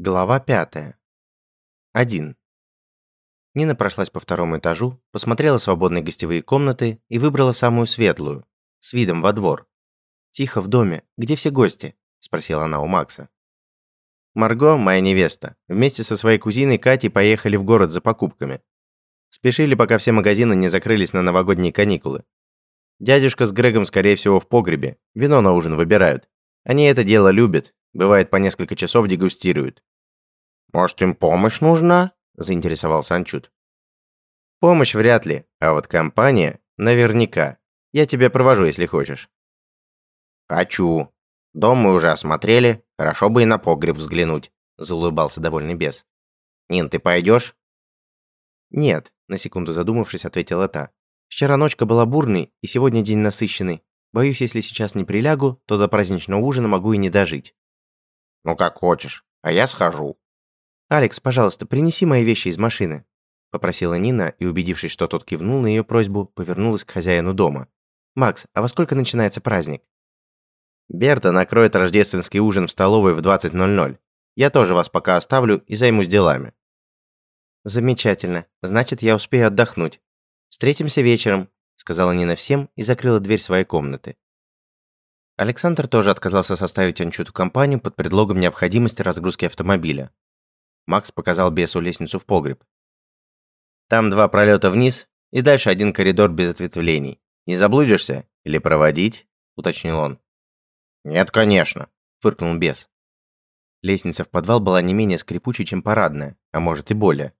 Глава пятая. Один. Нина прошлась по второму этажу, посмотрела свободные гостевые комнаты и выбрала самую светлую, с видом во двор. «Тихо в доме. Где все гости?» – спросила она у Макса. Марго, моя невеста, вместе со своей кузиной Катей поехали в город за покупками. Спешили, пока все магазины не закрылись на новогодние каникулы. Дядюшка с Грегом, скорее всего, в погребе. Вино на ужин выбирают. Они это дело любят. Бывает, по несколько часов дегустируют. «Может, им помощь нужна?» – заинтересовался Анчут. «Помощь вряд ли, а вот компания – наверняка. Я тебя провожу, если хочешь». «Хочу. Дом мы уже осмотрели, хорошо бы и на погреб взглянуть», – заулыбался довольный бес. «Нин, ты пойдешь?» «Нет», – на секунду задумавшись, ответила та. «Вчера ночка была бурной, и сегодня день насыщенный. Боюсь, если сейчас не прилягу, то до праздничного ужина могу и не дожить». «Ну как хочешь, а я схожу», «Алекс, пожалуйста, принеси мои вещи из машины», – попросила Нина и, убедившись, что тот кивнул на ее просьбу, повернулась к хозяину дома. «Макс, а во сколько начинается праздник?» «Берта накроет рождественский ужин в столовой в 20.00. Я тоже вас пока оставлю и займусь делами». «Замечательно. Значит, я успею отдохнуть. Встретимся вечером», – сказала Нина всем и закрыла дверь своей комнаты. Александр тоже отказался составить Анчуту компанию под предлогом необходимости разгрузки автомобиля. Макс показал бесу лестницу в погреб. Там два пролета вниз и дальше один коридор без ответвлений. Не заблудишься? Или проводить? уточнил он. Нет, конечно, фыркнул бес. Лестница в подвал была не менее скрипучей, чем парадная, а может и более.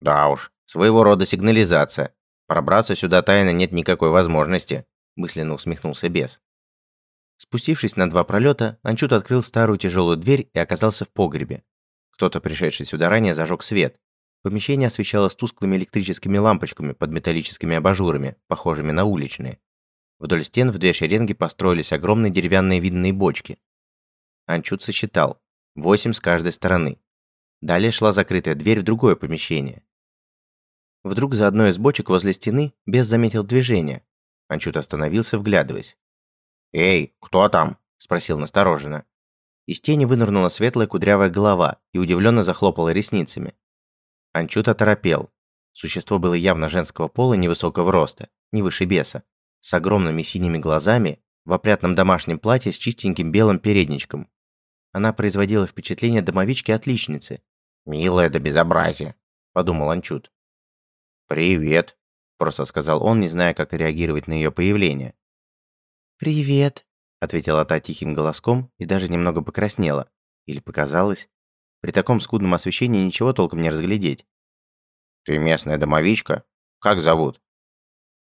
Да уж, своего рода сигнализация. Пробраться сюда тайно нет никакой возможности, мысленно усмехнулся бес. Спустившись на два пролета, Анчут открыл старую тяжелую дверь и оказался в погребе. Кто-то, пришедший сюда ранее, зажег свет. Помещение освещалось тусклыми электрическими лампочками под металлическими абажурами, похожими на уличные. Вдоль стен в две шеренги построились огромные деревянные винные бочки. Анчут сосчитал. Восемь с каждой стороны. Далее шла закрытая дверь в другое помещение. Вдруг за одной из бочек возле стены бес заметил движение. Анчут остановился, вглядываясь. «Эй, кто там?» – спросил настороженно. Из тени вынырнула светлая кудрявая голова и удивленно захлопала ресницами. Анчут оторопел. Существо было явно женского пола невысокого роста, не выше беса, с огромными синими глазами, в опрятном домашнем платье с чистеньким белым передничком. Она производила впечатление домовички-отличницы. «Милое до безобразия», – подумал Анчут. «Привет», – просто сказал он, не зная, как реагировать на ее появление. «Привет», ответила та тихим голоском и даже немного покраснела. Или показалось. При таком скудном освещении ничего толком не разглядеть. «Ты местная домовичка? Как зовут?»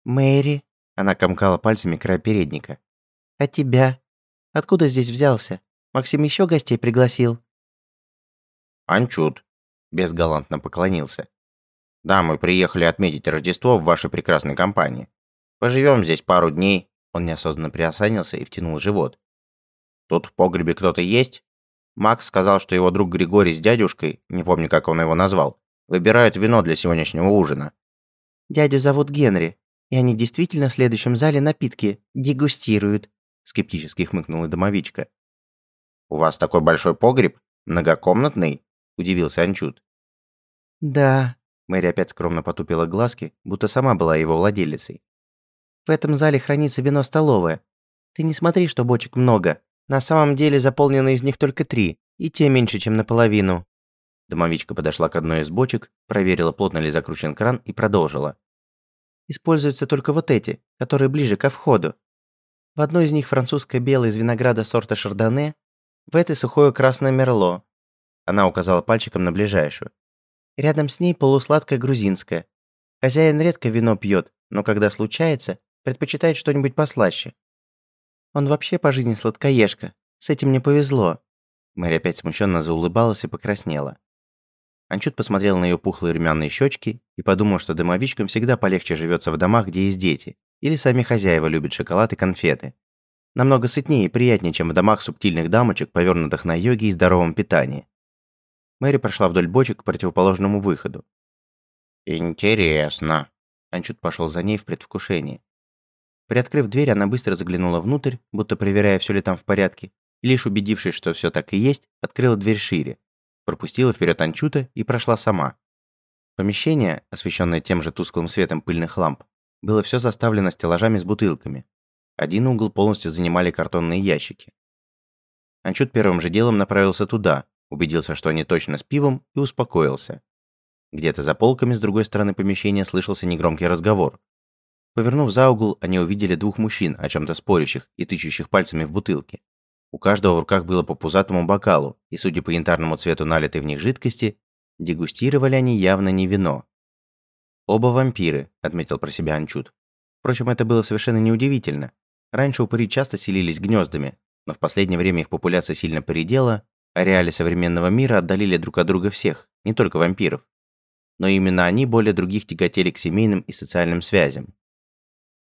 «Мэри», — она комкала пальцами край передника. «А тебя? Откуда здесь взялся? Максим еще гостей пригласил?» «Анчут», — безгалантно поклонился. «Да, мы приехали отметить Рождество в вашей прекрасной компании. Поживем здесь пару дней, он неосознанно приосанился и втянул живот. «Тут в погребе кто-то есть?» Макс сказал, что его друг Григорий с дядюшкой, не помню, как он его назвал, выбирают вино для сегодняшнего ужина. «Дядю зовут Генри, и они действительно в следующем зале напитки дегустируют», скептически хмыкнула домовичка. «У вас такой большой погреб? Многокомнатный?» – удивился Анчут. «Да», – Мэри опять скромно потупила глазки, будто сама была его владелицей. В этом зале хранится вино столовое. Ты не смотри, что бочек много. На самом деле заполнены из них только три, и те меньше, чем наполовину». Домовичка подошла к одной из бочек, проверила, плотно ли закручен кран, и продолжила. «Используются только вот эти, которые ближе ко входу. В одной из них французское белое из винограда сорта шардоне, в этой сухое красное мерло». Она указала пальчиком на ближайшую. Рядом с ней полусладкое грузинское. Хозяин редко вино пьет, но когда случается, предпочитает что-нибудь послаще. Он вообще по жизни сладкоежка. С этим мне повезло». Мэри опять смущенно заулыбалась и покраснела. Анчут посмотрел на ее пухлые румяные щечки и подумал, что домовичкам всегда полегче живется в домах, где есть дети, или сами хозяева любят шоколад и конфеты. Намного сытнее и приятнее, чем в домах субтильных дамочек, повернутых на йоге и здоровом питании. Мэри прошла вдоль бочек к противоположному выходу. «Интересно». Анчут пошел за ней в предвкушении. Приоткрыв дверь, она быстро заглянула внутрь, будто проверяя, все ли там в порядке, и лишь убедившись, что все так и есть, открыла дверь шире, пропустила вперед Анчута и прошла сама. Помещение, освещенное тем же тусклым светом пыльных ламп, было все заставлено стеллажами с бутылками. Один угол полностью занимали картонные ящики. Анчут первым же делом направился туда, убедился, что они точно с пивом, и успокоился. Где-то за полками с другой стороны помещения слышался негромкий разговор. Повернув за угол, они увидели двух мужчин, о чем-то спорящих и тычущих пальцами в бутылки. У каждого в руках было по пузатому бокалу, и, судя по янтарному цвету налитой в них жидкости, дегустировали они явно не вино. «Оба вампиры», — отметил про себя Анчут. Впрочем, это было совершенно неудивительно. Раньше упыри часто селились гнездами, но в последнее время их популяция сильно поредела, а реалии современного мира отдалили друг от друга всех, не только вампиров. Но именно они более других тяготели к семейным и социальным связям.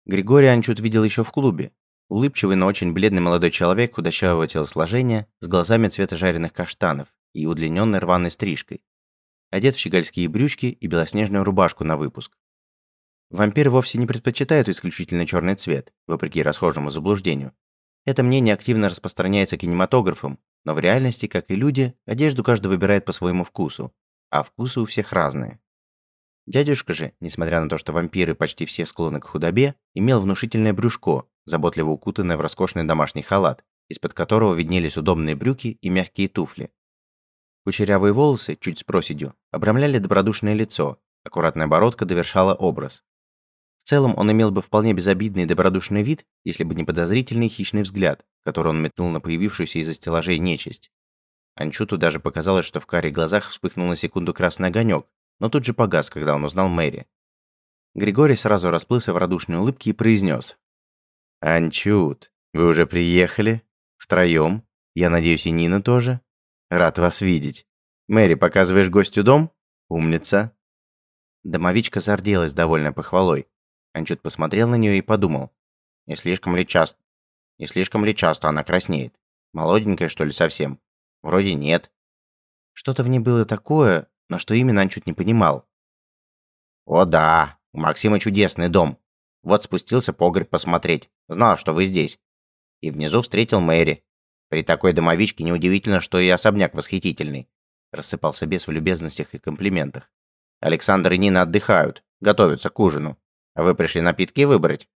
Григория Анчут видел еще в клубе, Улыбчивый, но очень бледный молодой человек худощавого телосложения, с глазами цвета жареных каштанов и удлиненной рваной стрижкой. Одет в щегольские брючки и белоснежную рубашку на выпуск. Вампиры вовсе не предпочитают исключительно черный цвет, вопреки расхожему заблуждению. Это мнение активно распространяется кинематографом, но в реальности, как и люди, одежду каждый выбирает по своему вкусу, а вкусы у всех разные. Дядюшка же, несмотря на то, что вампиры почти все склонны к худобе, имел внушительное брюшко, заботливо укутанное в роскошный домашний халат, из-под которого виднелись удобные брюки и мягкие туфли. Кучерявые волосы, чуть с проседью, обрамляли добродушное лицо, аккуратная бородка довершала образ. В целом он имел бы вполне безобидный и добродушный вид, если бы не подозрительный хищный взгляд, который он метнул на появившуюся из-за стеллажей нечисть. Анчуту даже показалось, что в карих глазах вспыхнул на секунду красный огонек, но тут же погас, когда он узнал Мэри. Григорий сразу расплылся в радушной улыбке и произнес: «Анчут, вы уже приехали? Втроем? Я надеюсь, и Нина тоже? Рад вас видеть. Мэри, показываешь гостю дом? Умница». Домовичка зарделась, довольно похвалой. Анчут посмотрел на нее и подумал. «Не слишком ли часто? Не слишком ли часто она краснеет? Молоденькая, что ли, совсем? Вроде нет». Что-то в ней было такое, но что именно он чуть не понимал. «О да, у Максима чудесный дом. Вот спустился погреб посмотреть. Знал, что вы здесь. И внизу встретил Мэри. При такой домовичке неудивительно, что и особняк восхитительный. Рассыпался бес в любезностях и комплиментах. Александр и Нина отдыхают, готовятся к ужину. А вы пришли напитки выбрать?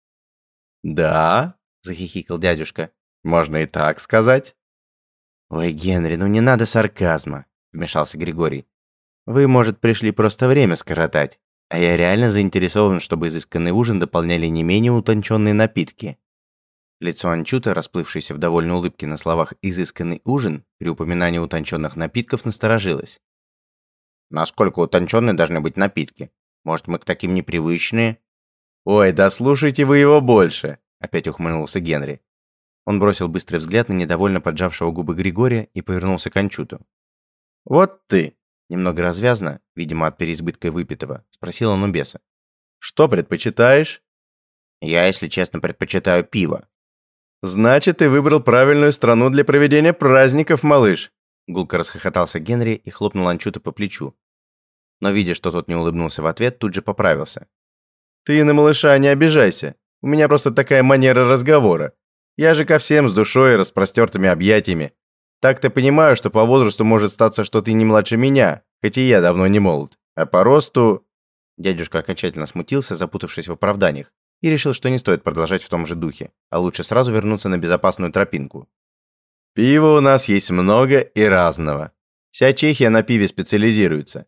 Да, захихикал дядюшка. Можно и так сказать. Ой, Генри, ну не надо сарказма, вмешался Григорий. Вы, может, пришли просто время скоротать. А я реально заинтересован, чтобы изысканный ужин дополняли не менее утонченные напитки. Лицо Анчута, расплывшееся в довольной улыбке на словах «изысканный ужин», при упоминании утонченных напитков насторожилось. «Насколько утонченные должны быть напитки? Может, мы к таким непривычные?» «Ой, да слушайте вы его больше!» – опять ухмыльнулся Генри. Он бросил быстрый взгляд на недовольно поджавшего губы Григория и повернулся к Анчуту. «Вот ты! Немного развязно, видимо, от переизбытка выпитого, спросил он у беса. «Что предпочитаешь?» «Я, если честно, предпочитаю пиво». «Значит, ты выбрал правильную страну для проведения праздников, малыш!» Гулко расхохотался Генри и хлопнул Анчута по плечу. Но, видя, что тот не улыбнулся в ответ, тут же поправился. «Ты на малыша не обижайся. У меня просто такая манера разговора. Я же ко всем с душой и распростертыми объятиями. Так-то понимаю, что по возрасту может статься, что ты не младше меня, хоть и я давно не молод. А по росту...» Дядюшка окончательно смутился, запутавшись в оправданиях, и решил, что не стоит продолжать в том же духе, а лучше сразу вернуться на безопасную тропинку. «Пива у нас есть много и разного. Вся Чехия на пиве специализируется.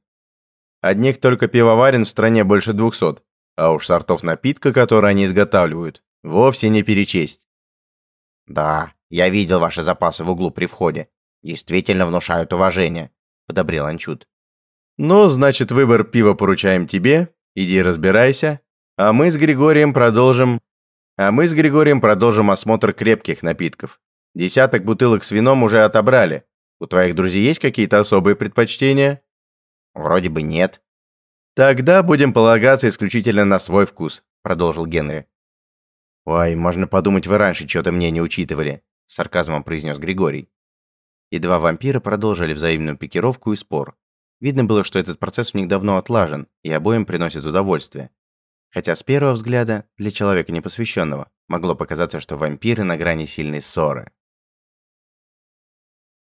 Одних только пивоварен в стране больше двухсот, а уж сортов напитка, которые они изготавливают, вовсе не перечесть. «Да, я видел ваши запасы в углу при входе. Действительно внушают уважение», — подобрел Анчут. «Ну, значит, выбор пива поручаем тебе. Иди разбирайся. А мы с Григорием продолжим... А мы с Григорием продолжим осмотр крепких напитков. Десяток бутылок с вином уже отобрали. У твоих друзей есть какие-то особые предпочтения?» «Вроде бы нет». «Тогда будем полагаться исключительно на свой вкус», — продолжил Генри. «Ой, можно подумать, вы раньше что-то мне не учитывали», — сарказмом произнес Григорий. И два вампира продолжили взаимную пикировку и спор. Видно было, что этот процесс у них давно отлажен, и обоим приносит удовольствие. Хотя с первого взгляда, для человека непосвященного, могло показаться, что вампиры на грани сильной ссоры.